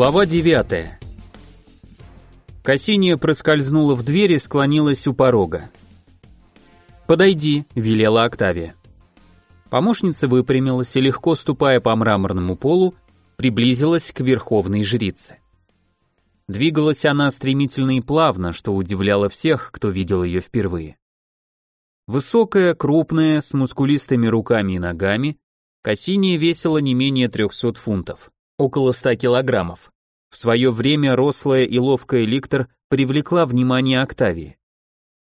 Глава 9. Кассиния проскользнула в дверь и склонилась у порога. «Подойди», — велела Октавия. Помощница выпрямилась и, легко ступая по мраморному полу, приблизилась к верховной жрице. Двигалась она стремительно и плавно, что удивляло всех, кто видел ее впервые. Высокая, крупная, с мускулистыми руками и ногами, Кассиния весила не менее 300 фунтов около 100 килограммов. В свое время рослая и ловкая ликтор привлекла внимание Октавии.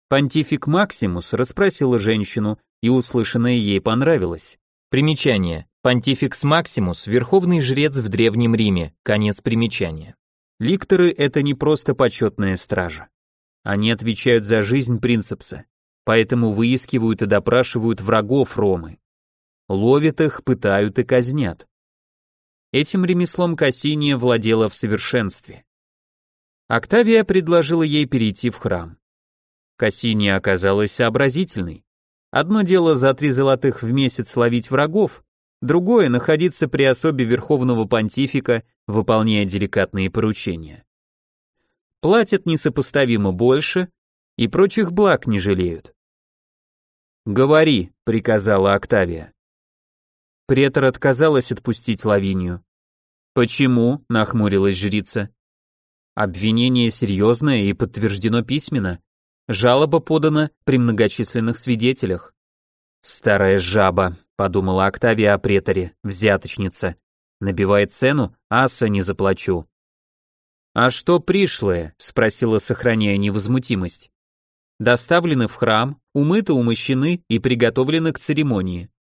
Понтифик Максимус расспросила женщину, и услышанное ей понравилось. Примечание. Понтификс Максимус – верховный жрец в Древнем Риме, конец примечания. Ликторы – это не просто почетная стража. Они отвечают за жизнь принцепса, поэтому выискивают и допрашивают врагов Ромы. Ловят их, пытают и казнят. Этим ремеслом Кассиния владела в совершенстве. Октавия предложила ей перейти в храм. Кассиния оказалась сообразительной. Одно дело за три золотых в месяц ловить врагов, другое — находиться при особе верховного понтифика, выполняя деликатные поручения. Платят несопоставимо больше и прочих благ не жалеют. «Говори», — приказала Октавия. Претор отказалась отпустить Лавинию. «Почему?» – нахмурилась жрица. «Обвинение серьезное и подтверждено письменно. Жалоба подана при многочисленных свидетелях». «Старая жаба», – подумала Октавия о преторе, взяточница. «Набивает цену, аса не заплачу». «А что пришлое?» – спросила, сохраняя невозмутимость. «Доставлены в храм, умыты, умощены и приготовлены к церемонии.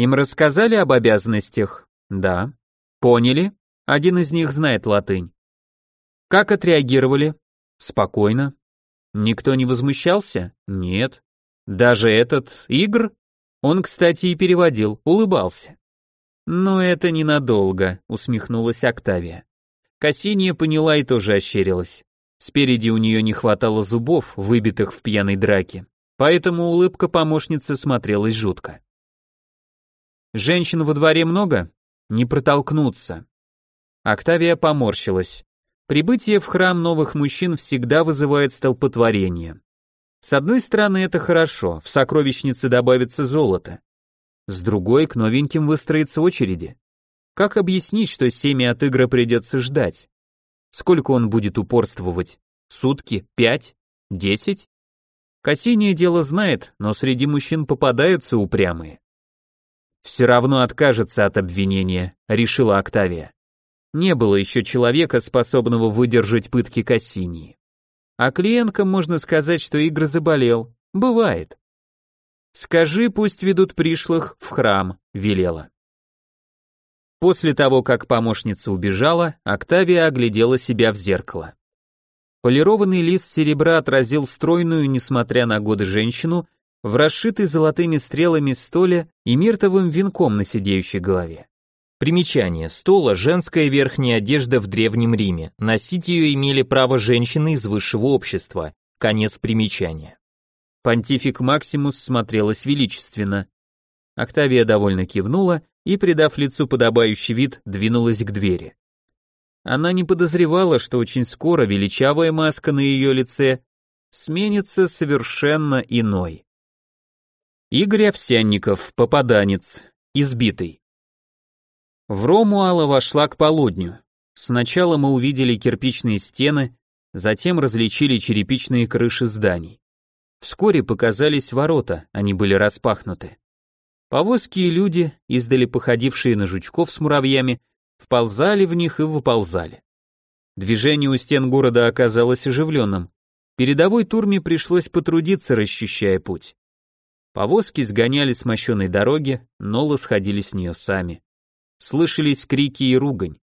Им рассказали об обязанностях? Да. Поняли? Один из них знает латынь. Как отреагировали? Спокойно. Никто не возмущался? Нет. Даже этот Игр? Он, кстати, и переводил, улыбался. Но это ненадолго, усмехнулась Октавия. Кассиния поняла и тоже ощерилась. Спереди у нее не хватало зубов, выбитых в пьяной драке, поэтому улыбка помощницы смотрелась жутко. Женщин во дворе много? Не протолкнуться. Октавия поморщилась. Прибытие в храм новых мужчин всегда вызывает столпотворение. С одной стороны, это хорошо, в сокровищнице добавится золото. С другой, к новеньким выстроится очереди. Как объяснить, что семя от игры придется ждать? Сколько он будет упорствовать? Сутки? Пять? Десять? Кассиния дело знает, но среди мужчин попадаются упрямые. Все равно откажется от обвинения, решила Октавия. Не было еще человека, способного выдержать пытки Кассинии. А клиенткам можно сказать, что Игорь заболел. Бывает. Скажи, пусть ведут пришлых в храм, велела. После того, как помощница убежала, Октавия оглядела себя в зеркало. Полированный лист серебра отразил стройную, несмотря на годы женщину, в расшитой золотыми стрелами столе и миртовым венком на сидеющей голове. Примечание. Стола – женская верхняя одежда в Древнем Риме. Носить ее имели право женщины из высшего общества. Конец примечания. Понтифик Максимус смотрелась величественно. Октавия довольно кивнула и, придав лицу подобающий вид, двинулась к двери. Она не подозревала, что очень скоро величавая маска на ее лице сменится совершенно иной. Игорь Овсянников, попаданец, избитый. В Рому Алла вошла к полудню. Сначала мы увидели кирпичные стены, затем различили черепичные крыши зданий. Вскоре показались ворота, они были распахнуты. Повозки и люди, издали походившие на жучков с муравьями, вползали в них и выползали. Движение у стен города оказалось оживленным. Передовой турме пришлось потрудиться, расчищая путь. Повозки сгоняли с мощенной дороги, но сходили с нее сами. Слышались крики и ругань.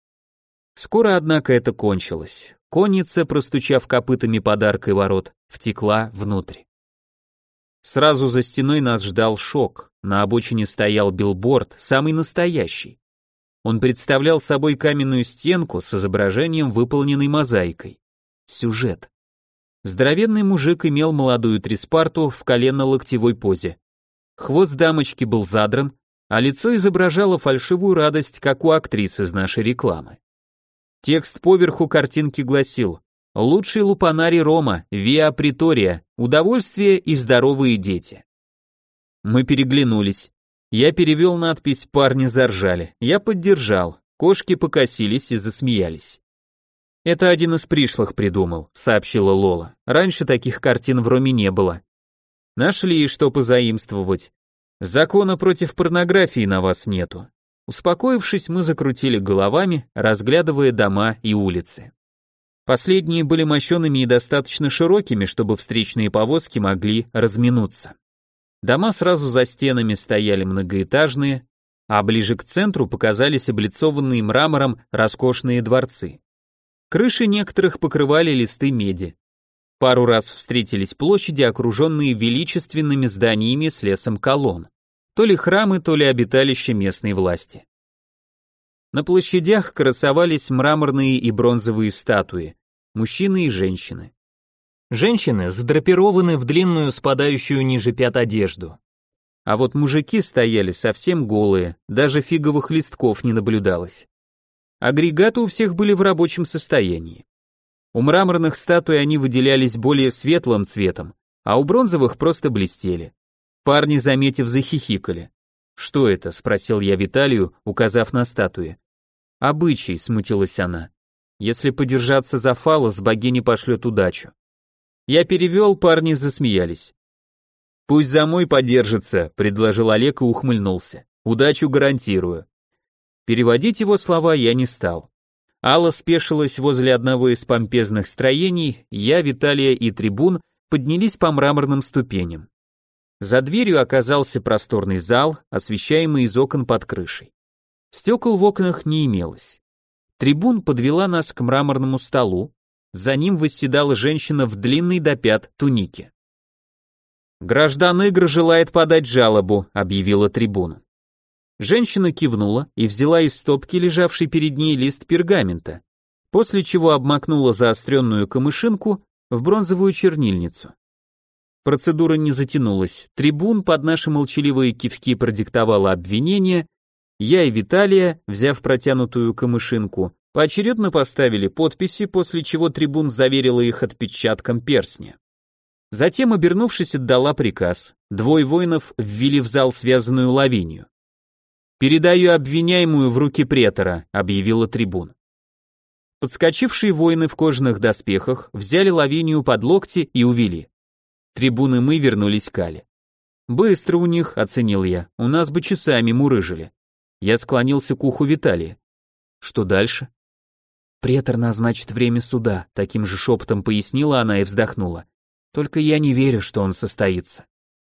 Скоро, однако, это кончилось. Конница, простучав копытами подаркой ворот, втекла внутрь. Сразу за стеной нас ждал шок. На обочине стоял билборд, самый настоящий. Он представлял собой каменную стенку с изображением, выполненной мозаикой. Сюжет. Здоровенный мужик имел молодую Триспарту в коленно-локтевой позе. Хвост дамочки был задран, а лицо изображало фальшивую радость, как у актрис из нашей рекламы. Текст поверху картинки гласил «Лучший лупанарий Рома, Виа Притория, удовольствие и здоровые дети». Мы переглянулись. Я перевел надпись, парни заржали. Я поддержал. Кошки покосились и засмеялись. «Это один из пришлых придумал», — сообщила Лола. «Раньше таких картин в Роме не было». «Нашли, что позаимствовать. Закона против порнографии на вас нету». Успокоившись, мы закрутили головами, разглядывая дома и улицы. Последние были мощеными и достаточно широкими, чтобы встречные повозки могли разминуться. Дома сразу за стенами стояли многоэтажные, а ближе к центру показались облицованные мрамором роскошные дворцы. Крыши некоторых покрывали листы меди. Пару раз встретились площади, окруженные величественными зданиями с лесом колонн. То ли храмы, то ли обиталище местной власти. На площадях красовались мраморные и бронзовые статуи, мужчины и женщины. Женщины задрапированы в длинную спадающую ниже пят одежду. А вот мужики стояли совсем голые, даже фиговых листков не наблюдалось. Агрегаты у всех были в рабочем состоянии. У мраморных статуй они выделялись более светлым цветом, а у бронзовых просто блестели. Парни, заметив, захихикали. «Что это?» — спросил я Виталию, указав на статуи. «Обычай», — смутилась она. «Если подержаться за фалос, богиня пошлет удачу». Я перевел, парни засмеялись. «Пусть за мой подержится», — предложил Олег и ухмыльнулся. «Удачу гарантирую». Переводить его слова я не стал. Алла спешилась возле одного из помпезных строений, я, Виталия и трибун поднялись по мраморным ступеням. За дверью оказался просторный зал, освещаемый из окон под крышей. Стекол в окнах не имелось. Трибун подвела нас к мраморному столу, за ним восседала женщина в длинной до пят тунике. «Граждан Игр желает подать жалобу», — объявила трибуна. Женщина кивнула и взяла из стопки, лежавшей перед ней, лист пергамента, после чего обмакнула заостренную камышинку в бронзовую чернильницу. Процедура не затянулась. Трибун под наши молчаливые кивки продиктовала обвинение. Я и Виталия, взяв протянутую камышинку, поочередно поставили подписи, после чего трибун заверила их отпечатком перстня. Затем, обернувшись, отдала приказ. Двое воинов ввели в зал связанную лавинию. «Передаю обвиняемую в руки претора», — объявила трибун. Подскочившие воины в кожаных доспехах взяли лавинию под локти и увели. Трибуны мы вернулись к Али. «Быстро у них», — оценил я, — «у нас бы часами мурыжили». Я склонился к уху Виталия. «Что дальше?» «Претор назначит время суда», — таким же шепотом пояснила она и вздохнула. «Только я не верю, что он состоится».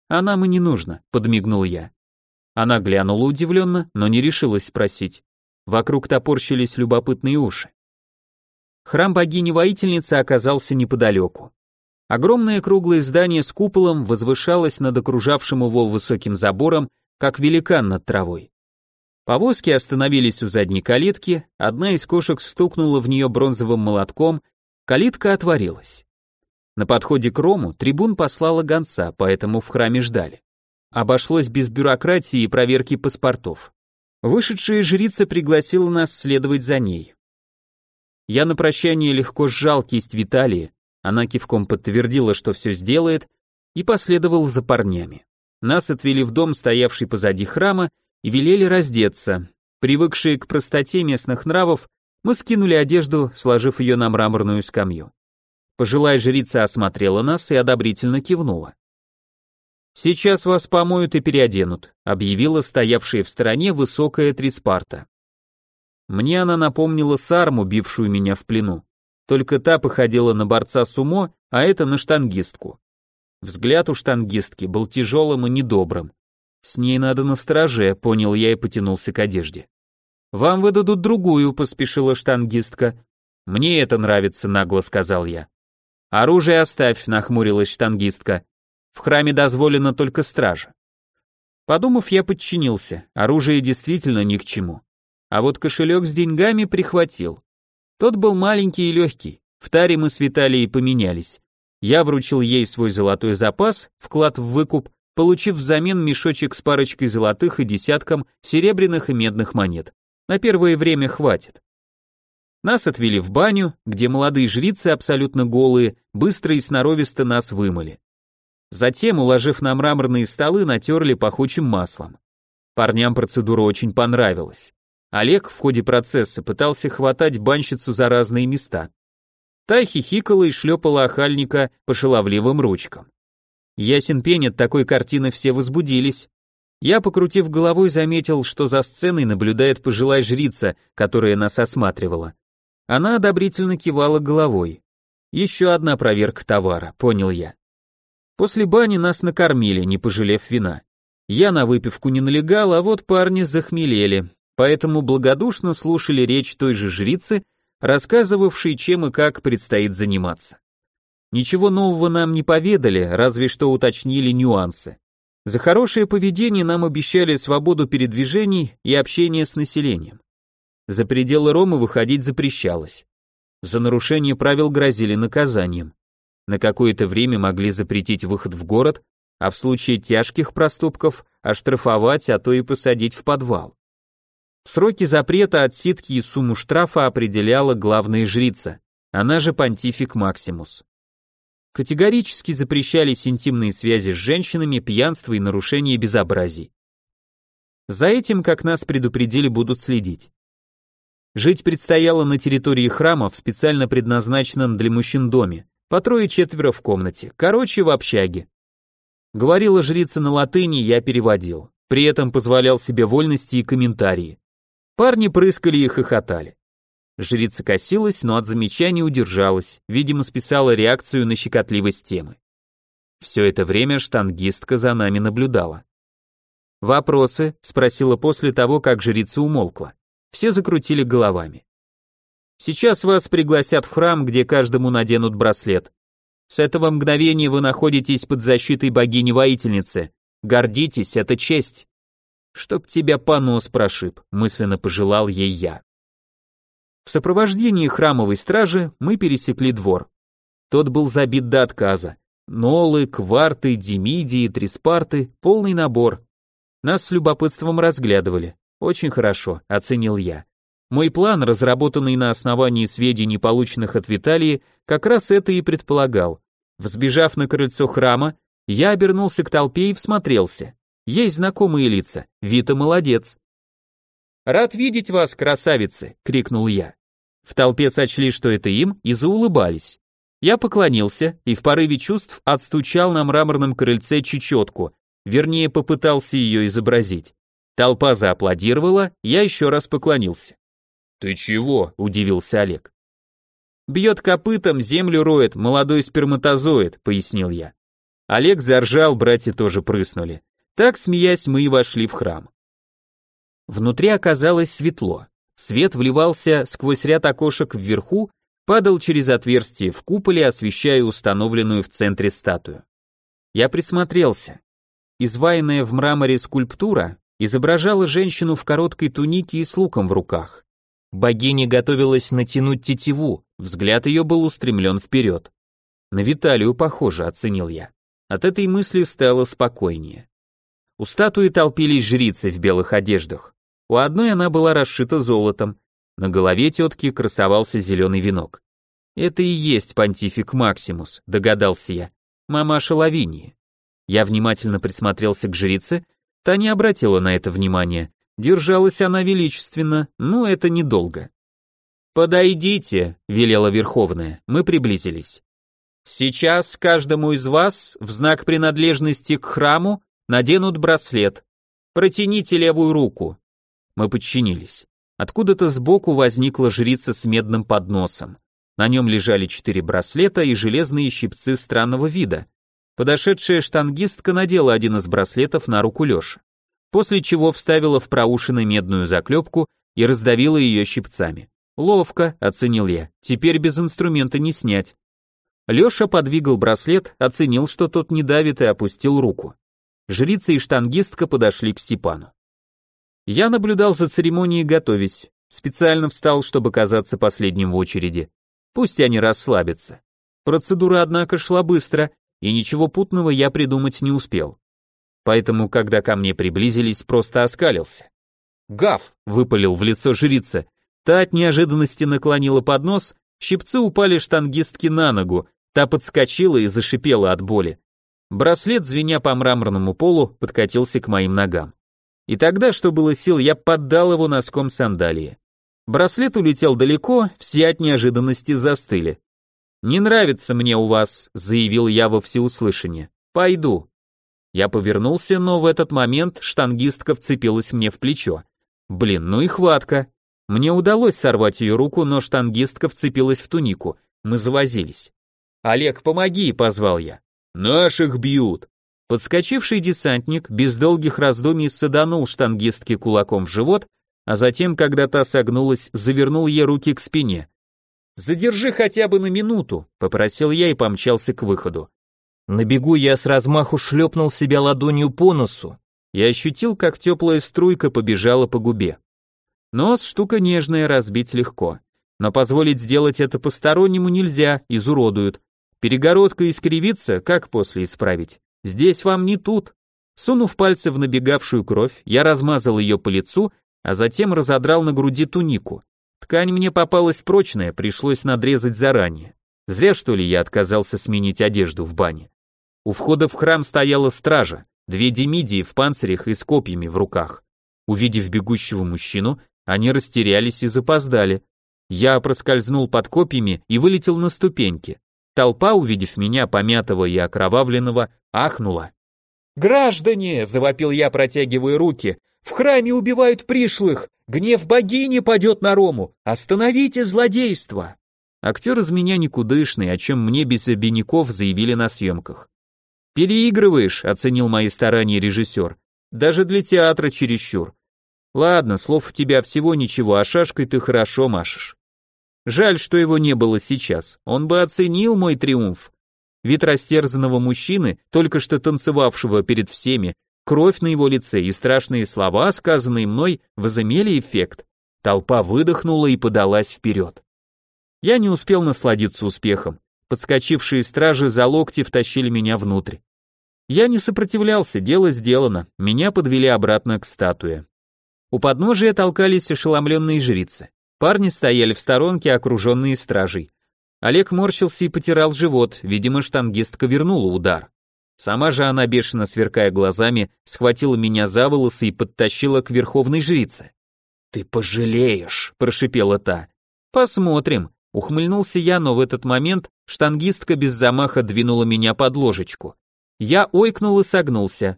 «А нам и не нужно», — подмигнул я. Она глянула удивленно, но не решилась спросить. Вокруг топорщились любопытные уши. Храм богини-воительницы оказался неподалеку. Огромное круглое здание с куполом возвышалось над окружавшим его высоким забором, как великан над травой. Повозки остановились у задней калитки, одна из кошек стукнула в нее бронзовым молотком, калитка отворилась. На подходе к Рому трибун послала гонца, поэтому в храме ждали. Обошлось без бюрократии и проверки паспортов. Вышедшая жрица пригласила нас следовать за ней. Я на прощание легко сжал кисть Виталия, она кивком подтвердила, что все сделает, и последовал за парнями. Нас отвели в дом, стоявший позади храма, и велели раздеться. Привыкшие к простоте местных нравов, мы скинули одежду, сложив ее на мраморную скамью. Пожилая жрица осмотрела нас и одобрительно кивнула. «Сейчас вас помоют и переоденут», объявила стоявшая в стороне высокая Триспарта. Мне она напомнила Сарму, бившую меня в плену. Только та походила на борца сумо, а это на штангистку. Взгляд у штангистки был тяжелым и недобрым. С ней надо на страже, понял я и потянулся к одежде. Вам выдадут другую, поспешила штангистка. Мне это нравится, нагло сказал я. Оружие оставь, нахмурилась штангистка. В храме дозволено только стража. Подумав, я подчинился. Оружие действительно ни к чему. А вот кошелек с деньгами прихватил. Тот был маленький и легкий. В таре мы с Виталией поменялись. Я вручил ей свой золотой запас, вклад в выкуп, получив взамен мешочек с парочкой золотых и десятком серебряных и медных монет. На первое время хватит. Нас отвели в баню, где молодые жрицы, абсолютно голые, быстро и сноровисто нас вымыли. Затем, уложив на мраморные столы, натерли пахучим маслом. Парням процедура очень понравилась. Олег в ходе процесса пытался хватать банщицу за разные места. Та хихикала и шлепала охальника по шаловливым ручкам. Ясен пень от такой картины все возбудились. Я, покрутив головой, заметил, что за сценой наблюдает пожилая жрица, которая нас осматривала. Она одобрительно кивала головой. Еще одна проверка товара, понял я. После бани нас накормили, не пожалев вина. Я на выпивку не налегал, а вот парни захмелели, поэтому благодушно слушали речь той же жрицы, рассказывавшей, чем и как предстоит заниматься. Ничего нового нам не поведали, разве что уточнили нюансы. За хорошее поведение нам обещали свободу передвижений и общение с населением. За пределы Ромы выходить запрещалось. За нарушение правил грозили наказанием. На какое-то время могли запретить выход в город, а в случае тяжких проступков оштрафовать, а то и посадить в подвал. Сроки запрета, отсидки и сумму штрафа определяла главная жрица, она же понтифик Максимус. Категорически запрещались интимные связи с женщинами, пьянство и нарушение безобразий. За этим, как нас предупредили, будут следить. Жить предстояло на территории храма в специально предназначенном для мужчин доме, по трое-четверо в комнате, короче, в общаге. Говорила жрица на латыни, я переводил. При этом позволял себе вольности и комментарии. Парни прыскали и хохотали. Жрица косилась, но от замечаний удержалась, видимо, списала реакцию на щекотливость темы. Все это время штангистка за нами наблюдала. «Вопросы?» — спросила после того, как жрица умолкла. Все закрутили головами. «Сейчас вас пригласят в храм, где каждому наденут браслет. С этого мгновения вы находитесь под защитой богини-воительницы. Гордитесь, это честь. Чтоб тебя понос прошиб, мысленно пожелал ей я. В сопровождении храмовой стражи мы пересекли двор. Тот был забит до отказа. Нолы, кварты, демидии, триспарты, полный набор. Нас с любопытством разглядывали. Очень хорошо, оценил я. Мой план, разработанный на основании сведений, полученных от Виталии, как раз это и предполагал. Взбежав на крыльцо храма, я обернулся к толпе и всмотрелся. Есть знакомые лица. Вита молодец. «Рад видеть вас, красавицы!» — крикнул я. В толпе сочли, что это им, и заулыбались. Я поклонился и в порыве чувств отстучал на мраморном крыльце чечетку, вернее, попытался ее изобразить. Толпа зааплодировала, я еще раз поклонился. «Ты чего?» – удивился Олег. «Бьет копытом, землю роет, молодой сперматозоид», – пояснил я. Олег заржал, братья тоже прыснули. Так, смеясь, мы и вошли в храм. Внутри оказалось светло. Свет вливался сквозь ряд окошек вверху, падал через отверстие в куполе, освещая установленную в центре статую. Я присмотрелся. Изваянная в мраморе скульптура изображала женщину в короткой тунике и с луком в руках. Богиня готовилась натянуть тетиву, взгляд ее был устремлен вперед. На Виталию похоже, оценил я. От этой мысли стало спокойнее. У статуи толпились жрицы в белых одеждах. У одной она была расшита золотом, на голове тетки красовался зеленый венок. Это и есть понтифик Максимус, догадался я. Мамаша Лавинии. Я внимательно присмотрелся к жрице, та не обратила на это внимания. Держалась она величественно, но это недолго. «Подойдите», — велела Верховная, мы приблизились. «Сейчас каждому из вас в знак принадлежности к храму наденут браслет. Протяните левую руку». Мы подчинились. Откуда-то сбоку возникла жрица с медным подносом. На нем лежали четыре браслета и железные щипцы странного вида. Подошедшая штангистка надела один из браслетов на руку Лёши, после чего вставила в проушины медную заклепку и раздавила ее щипцами. Ловко, оценил я, теперь без инструмента не снять. Лёша подвигал браслет, оценил, что тот не давит и опустил руку. Жрица и штангистка подошли к Степану. Я наблюдал за церемонией, готовясь. Специально встал, чтобы казаться последним в очереди. Пусть они расслабятся. Процедура, однако, шла быстро, и ничего путного я придумать не успел. Поэтому, когда ко мне приблизились, просто оскалился. «Гав!» — выпалил в лицо жрица. Та от неожиданности наклонила поднос, щипцы упали штангистки на ногу, та подскочила и зашипела от боли. Браслет, звеня по мраморному полу, подкатился к моим ногам. И тогда, что было сил, я поддал его носком сандалии. Браслет улетел далеко, все от неожиданности застыли. «Не нравится мне у вас», — заявил я во всеуслышание. «Пойду». Я повернулся, но в этот момент штангистка вцепилась мне в плечо. Блин, ну и хватка. Мне удалось сорвать ее руку, но штангистка вцепилась в тунику. Мы завозились. «Олег, помоги!» — позвал я. «Наших бьют!» Подскочивший десантник без долгих раздумий саданул штангистке кулаком в живот, а затем, когда та согнулась, завернул ей руки к спине. «Задержи хотя бы на минуту», — попросил я и помчался к выходу. На бегу я с размаху шлепнул себя ладонью по носу и ощутил, как теплая струйка побежала по губе. Нос штука нежная, разбить легко. Но позволить сделать это постороннему нельзя, изуродуют. Перегородка искривится, как после исправить? Здесь вам не тут. Сунув пальцы в набегавшую кровь, я размазал ее по лицу, а затем разодрал на груди тунику. Ткань мне попалась прочная, пришлось надрезать заранее. Зря, что ли, я отказался сменить одежду в бане. У входа в храм стояла стража, две демидии в панцирях и с копьями в руках. Увидев бегущего мужчину, они растерялись и запоздали. Я проскользнул под копьями и вылетел на ступеньки. Толпа, увидев меня, помятого и окровавленного, ахнула. «Граждане!» — завопил я, протягивая руки. «В храме убивают пришлых! Гнев богини падет на Рому! Остановите злодейство!» Актер из меня никудышный, о чем мне без обиняков заявили на съемках. «Переигрываешь», — оценил мои старания режиссер. «Даже для театра чересчур. Ладно, слов у тебя всего ничего, а шашкой ты хорошо машешь». Жаль, что его не было сейчас, он бы оценил мой триумф. Вид растерзанного мужчины, только что танцевавшего перед всеми, Кровь на его лице и страшные слова, сказанные мной, возымели эффект. Толпа выдохнула и подалась вперед. Я не успел насладиться успехом. Подскочившие стражи за локти втащили меня внутрь. Я не сопротивлялся, дело сделано, меня подвели обратно к статуе. У подножия толкались ошеломленные жрицы. Парни стояли в сторонке, окруженные стражей. Олег морщился и потирал живот, видимо, штангистка вернула удар. Сама же она, бешено сверкая глазами, схватила меня за волосы и подтащила к верховной жрице. «Ты пожалеешь», — прошипела та. «Посмотрим», — ухмыльнулся я, но в этот момент штангистка без замаха двинула меня под ложечку. Я ойкнул и согнулся.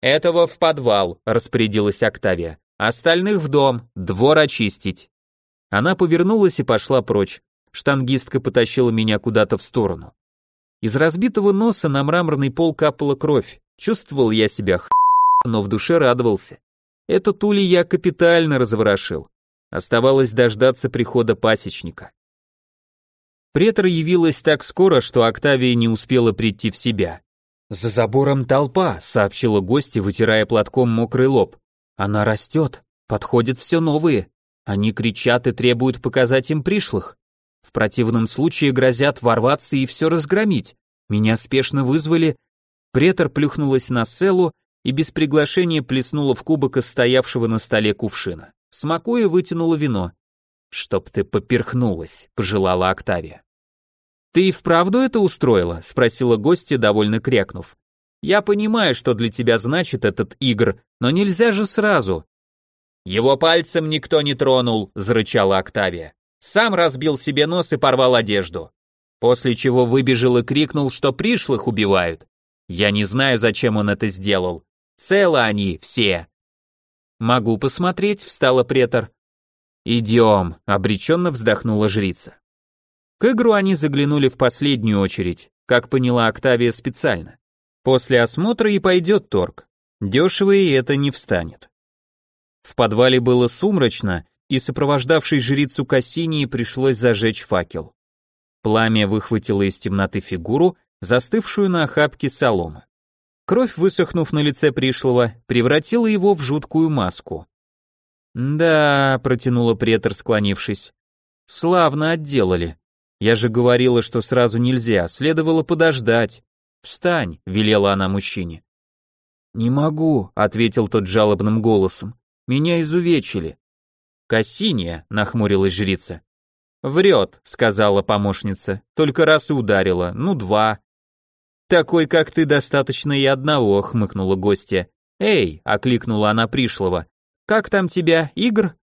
«Этого в подвал», — распорядилась Октавия. «Остальных в дом, двор очистить». Она повернулась и пошла прочь. Штангистка потащила меня куда-то в сторону. Из разбитого носа на мраморный пол капала кровь. Чувствовал я себя х**, но в душе радовался. Этот улей я капитально разворошил. Оставалось дождаться прихода пасечника. Претор явилась так скоро, что Октавия не успела прийти в себя. «За забором толпа», — сообщила гостья, вытирая платком мокрый лоб. «Она растет, подходят все новые. Они кричат и требуют показать им пришлых. В противном случае грозят ворваться и все разгромить. Меня спешно вызвали. Претор плюхнулась на селу и без приглашения плеснула в кубок из стоявшего на столе кувшина. Смакуя, вытянула вино. «Чтоб ты поперхнулась», — пожелала Октавия. «Ты и вправду это устроила?» — спросила гостья, довольно крякнув. «Я понимаю, что для тебя значит этот игр, но нельзя же сразу». «Его пальцем никто не тронул», — зарычала Октавия. Сам разбил себе нос и порвал одежду. После чего выбежал и крикнул, что пришлых убивают. Я не знаю, зачем он это сделал. Целы они все. Могу посмотреть, встала претор. Идем, обреченно вздохнула жрица. Игру они заглянули в последнюю очередь, как поняла Октавия специально. После осмотра и пойдет торг. Дешево и это не встанет. В подвале было сумрачно, и сопровождавшей жрицу Кассинии пришлось зажечь факел. Пламя выхватило из темноты фигуру, застывшую на охапке соломы. Кровь, высохнув на лице пришлого, превратила его в жуткую маску. «Да», — протянула претор, склонившись, — «славно отделали. Я же говорила, что сразу нельзя, следовало подождать. Встань», — велела она мужчине. «Не могу», — ответил тот жалобным голосом, — «меня изувечили». Кассиния, нахмурилась жрица. Врет, сказала помощница, только раз и ударила, ну два. Такой, как ты, достаточно и одного, хмыкнула гостья. Эй, окликнула она пришлого. Как там тебя, Игр?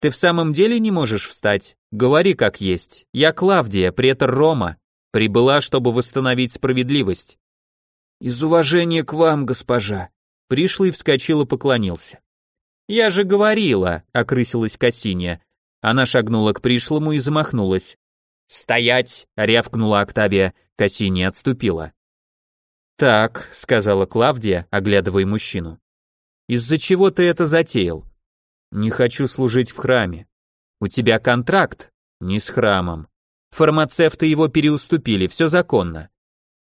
Ты в самом деле не можешь встать? Говори как есть. Я Клавдия, претор Рома. Прибыла, чтобы восстановить справедливость. Из уважения к вам, госпожа. Пришлый вскочил и поклонился. Я же говорила, окрысилась Кассиния. Она шагнула к пришлому и замахнулась. «Стоять!» — рявкнула Октавия, Кассиния отступила. «Так», — сказала Клавдия, оглядывая мужчину. «Из-за чего ты это затеял?» «Не хочу служить в храме». «У тебя контракт?» «Не с храмом». «Фармацевты его переуступили, все законно».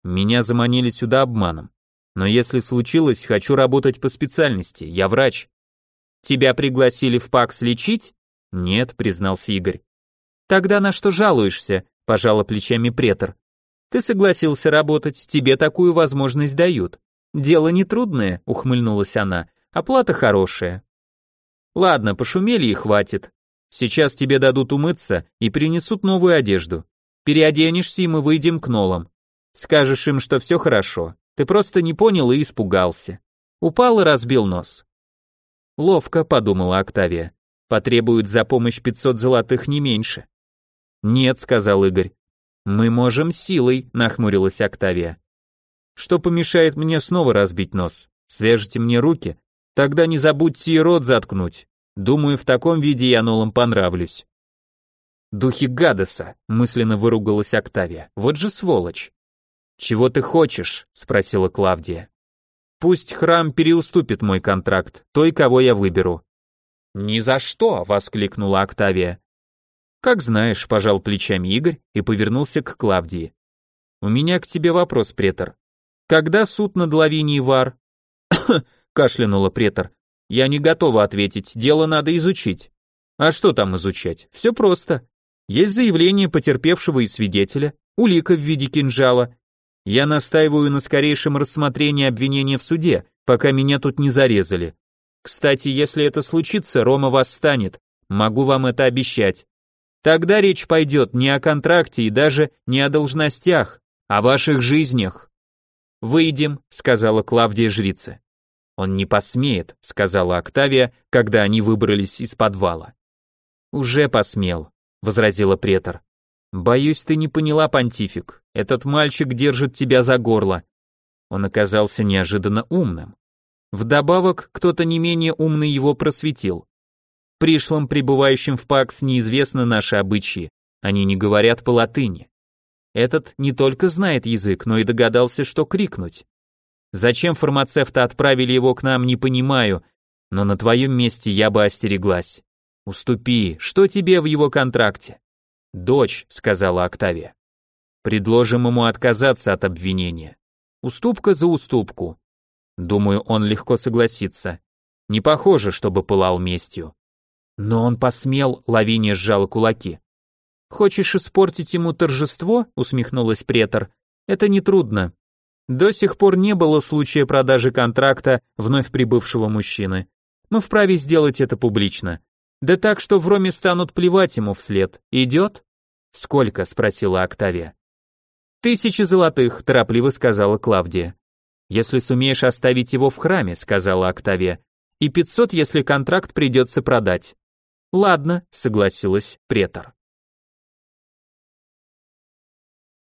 «Меня заманили сюда обманом. Но если случилось, хочу работать по специальности, я врач». «Тебя пригласили в ПАКС лечить?» «Нет», — признался Игорь. «Тогда на что жалуешься?» — пожала плечами претор. Ты согласился работать, тебе такую возможность дают. Дело не трудное, ухмыльнулась она. Оплата хорошая. Ладно, пошумели и хватит. Сейчас тебе дадут умыться и принесут новую одежду. Переоденешься, и мы выйдем к нолам. Скажешь им, что все хорошо. Ты просто не понял и испугался. Упал и разбил нос. Ловко, подумала Октавия. Потребуют за помощь 500 золотых не меньше. Нет, сказал Игорь. «Мы можем силой», — нахмурилась Октавия. «Что помешает мне снова разбить нос? Свяжите мне руки? Тогда не забудьте и рот заткнуть. Думаю, в таком виде я Нолам понравлюсь». «Духи Гадеса», — мысленно выругалась Октавия. «Вот же сволочь». «Чего ты хочешь?» — спросила Клавдия. «Пусть храм переуступит мой контракт, той, кого я выберу». «Ни за что!» — воскликнула Октавия. Как знаешь, пожал плечами Игорь и повернулся к Клавдии. У меня к тебе вопрос, претор. Когда суд над Лавинией Вар? Кашлянула претор. Я не готова ответить, дело надо изучить. А что там изучать? Все просто. Есть заявление потерпевшего и свидетеля, улика в виде кинжала. Я настаиваю на скорейшем рассмотрении обвинения в суде, пока меня тут не зарезали. Кстати, если это случится, Рома восстанет. Могу вам это обещать. Тогда речь пойдет не о контракте и даже не о должностях, а о ваших жизнях. Выйдем, сказала Клавдия жрица. Он не посмеет, сказала Октавия, когда они выбрались из подвала. Уже посмел, возразила претор. Боюсь, ты не поняла, понтифик. Этот мальчик держит тебя за горло. Он оказался неожиданно умным. Вдобавок, кто-то не менее умный его просветил. Пришлым, пребывающим в ПАКС, неизвестны наши обычаи, они не говорят по-латыни. Этот не только знает язык, но и догадался, что крикнуть. Зачем фармацевта отправили его к нам, не понимаю, но на твоем месте я бы остереглась. Уступи, что тебе в его контракте? Дочь, сказала Октавия. Предложим ему отказаться от обвинения. Уступка за уступку. Думаю, он легко согласится. Не похоже, чтобы пылал местью. Но он посмел, Лавиния сжала кулаки. Хочешь испортить ему торжество? усмехнулась претор. Это нетрудно. До сих пор не было случая продажи контракта вновь прибывшего мужчины. Мы вправе сделать это публично. Да так, что в Роме станут плевать ему вслед. Идет? Сколько? спросила Октавия. Тысячи золотых, торопливо сказала Клавдия. Если сумеешь оставить его в храме, сказала Октавия. И пятьсот, если контракт придется продать. Ладно, согласилась претор.